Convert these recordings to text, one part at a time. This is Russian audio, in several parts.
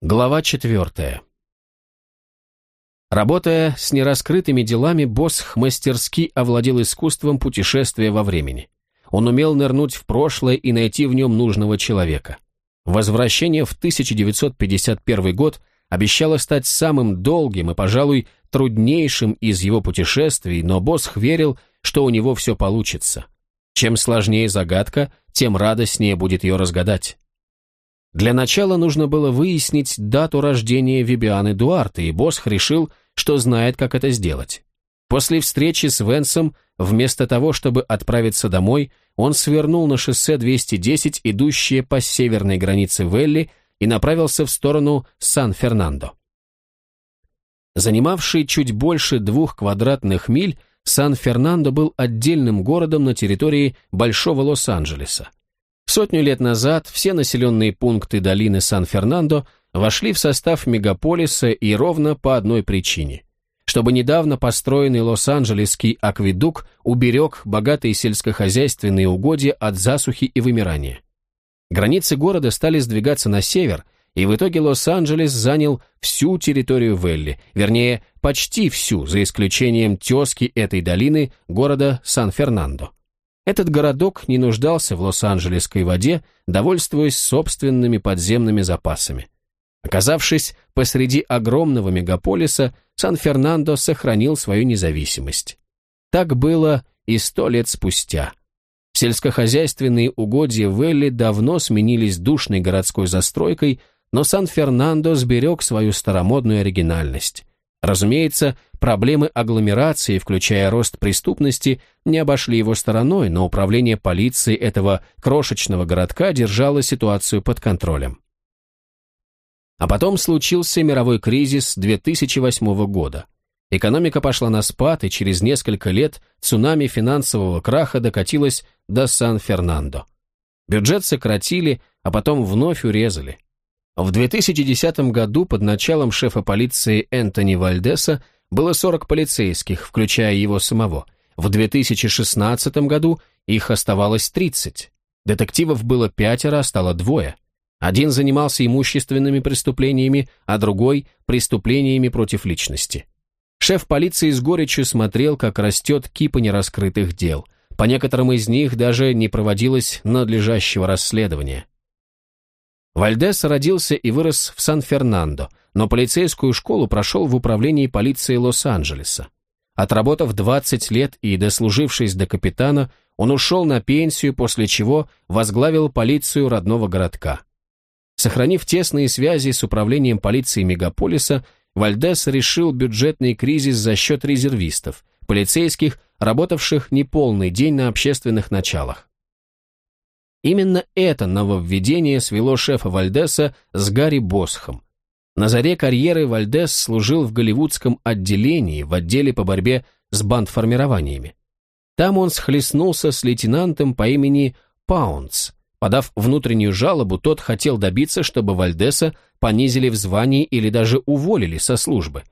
Глава четвертая. Работая с нераскрытыми делами, Босх мастерски овладел искусством путешествия во времени. Он умел нырнуть в прошлое и найти в нем нужного человека. Возвращение в 1951 год обещало стать самым долгим и, пожалуй, труднейшим из его путешествий, но Босх верил, что у него все получится. Чем сложнее загадка, тем радостнее будет ее разгадать. Для начала нужно было выяснить дату рождения Вибианы Дуарте, и Босх решил, что знает, как это сделать. После встречи с Венсом, вместо того, чтобы отправиться домой, он свернул на шоссе 210, идущее по северной границе Велли, и направился в сторону Сан-Фернандо. Занимавший чуть больше двух квадратных миль, Сан-Фернандо был отдельным городом на территории Большого Лос-Анджелеса. Сотню лет назад все населенные пункты долины Сан-Фернандо вошли в состав мегаполиса и ровно по одной причине. Чтобы недавно построенный Лос-Анджелесский акведук уберег богатые сельскохозяйственные угодья от засухи и вымирания. Границы города стали сдвигаться на север, и в итоге Лос-Анджелес занял всю территорию Велли, вернее, почти всю, за исключением тезки этой долины, города Сан-Фернандо. Этот городок не нуждался в Лос-Анджелесской воде, довольствуясь собственными подземными запасами. Оказавшись посреди огромного мегаполиса, Сан-Фернандо сохранил свою независимость. Так было и сто лет спустя. Сельскохозяйственные угодья Велли давно сменились душной городской застройкой, но Сан-Фернандо сберег свою старомодную оригинальность. Разумеется, проблемы агломерации, включая рост преступности, не обошли его стороной, но управление полиции этого крошечного городка держало ситуацию под контролем. А потом случился мировой кризис 2008 года. Экономика пошла на спад, и через несколько лет цунами финансового краха докатилось до Сан-Фернандо. Бюджет сократили, а потом вновь урезали. В 2010 году под началом шефа полиции Энтони Вальдеса было 40 полицейских, включая его самого. В 2016 году их оставалось 30. Детективов было пятеро, а стало двое. Один занимался имущественными преступлениями, а другой – преступлениями против личности. Шеф полиции с горечью смотрел, как растет кипа нераскрытых дел. По некоторым из них даже не проводилось надлежащего расследования. Вальдес родился и вырос в Сан-Фернандо, но полицейскую школу прошел в управлении полиции Лос-Анджелеса. Отработав 20 лет и дослужившись до капитана, он ушел на пенсию, после чего возглавил полицию родного городка. Сохранив тесные связи с управлением полиции мегаполиса, Вальдес решил бюджетный кризис за счет резервистов, полицейских, работавших неполный день на общественных началах. Именно это нововведение свело шефа Вальдеса с Гарри Босхом. На заре карьеры Вальдес служил в голливудском отделении, в отделе по борьбе с бандформированиями. Там он схлестнулся с лейтенантом по имени Паунс. Подав внутреннюю жалобу, тот хотел добиться, чтобы Вальдеса понизили в звании или даже уволили со службы.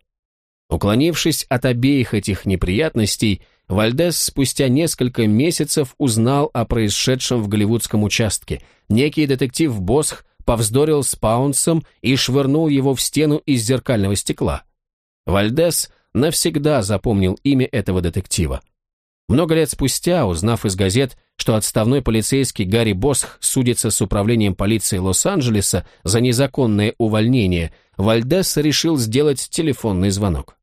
Уклонившись от обеих этих неприятностей, Вальдес спустя несколько месяцев узнал о происшедшем в голливудском участке. Некий детектив Босх повздорил с Паунсом и швырнул его в стену из зеркального стекла. Вальдес навсегда запомнил имя этого детектива. Много лет спустя, узнав из газет, что отставной полицейский Гарри Босх судится с управлением полиции Лос-Анджелеса за незаконное увольнение, Вальдес решил сделать телефонный звонок.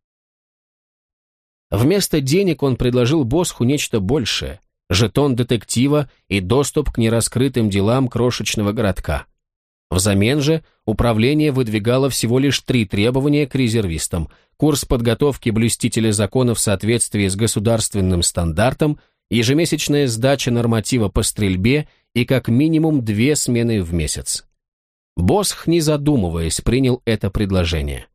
Вместо денег он предложил Босху нечто большее – жетон детектива и доступ к нераскрытым делам крошечного городка. Взамен же управление выдвигало всего лишь три требования к резервистам – курс подготовки блюстителя закона в соответствии с государственным стандартом, ежемесячная сдача норматива по стрельбе и как минимум две смены в месяц. Босх, не задумываясь, принял это предложение.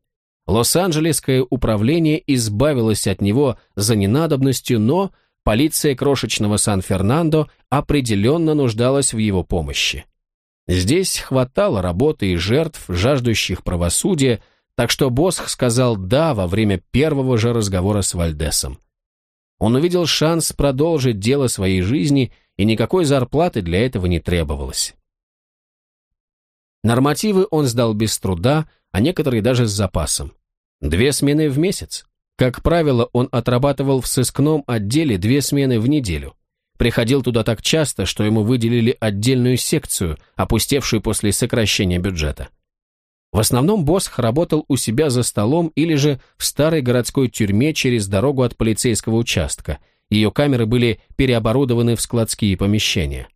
Лос-Анджелесское управление избавилось от него за ненадобностью, но полиция крошечного Сан-Фернандо определенно нуждалась в его помощи. Здесь хватало работы и жертв, жаждущих правосудия, так что Босх сказал «да» во время первого же разговора с Вальдесом. Он увидел шанс продолжить дело своей жизни, и никакой зарплаты для этого не требовалось. Нормативы он сдал без труда, а некоторые даже с запасом. Две смены в месяц. Как правило, он отрабатывал в сыскном отделе две смены в неделю. Приходил туда так часто, что ему выделили отдельную секцию, опустевшую после сокращения бюджета. В основном Босх работал у себя за столом или же в старой городской тюрьме через дорогу от полицейского участка. Ее камеры были переоборудованы в складские помещения.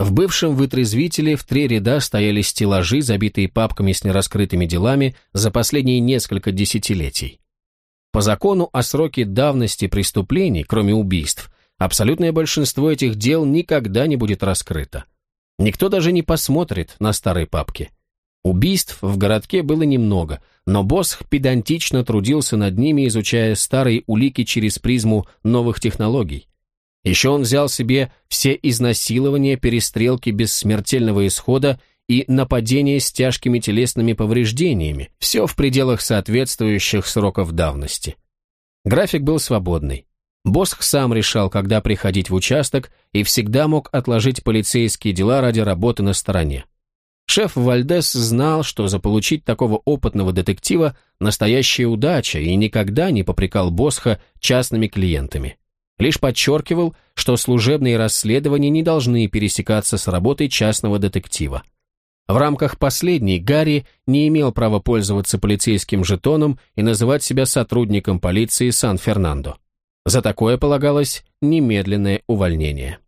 В бывшем вытрезвителе в три ряда стояли стеллажи, забитые папками с нераскрытыми делами за последние несколько десятилетий. По закону о сроке давности преступлений, кроме убийств, абсолютное большинство этих дел никогда не будет раскрыто. Никто даже не посмотрит на старые папки. Убийств в городке было немного, но Босх педантично трудился над ними, изучая старые улики через призму новых технологий. Еще он взял себе все изнасилования, перестрелки без смертельного исхода и нападения с тяжкими телесными повреждениями, все в пределах соответствующих сроков давности. График был свободный. Босх сам решал, когда приходить в участок, и всегда мог отложить полицейские дела ради работы на стороне. Шеф Вальдес знал, что заполучить такого опытного детектива – настоящая удача, и никогда не попрекал Босха частными клиентами. Лишь подчеркивал, что служебные расследования не должны пересекаться с работой частного детектива. В рамках последней Гарри не имел права пользоваться полицейским жетоном и называть себя сотрудником полиции Сан-Фернандо. За такое полагалось немедленное увольнение.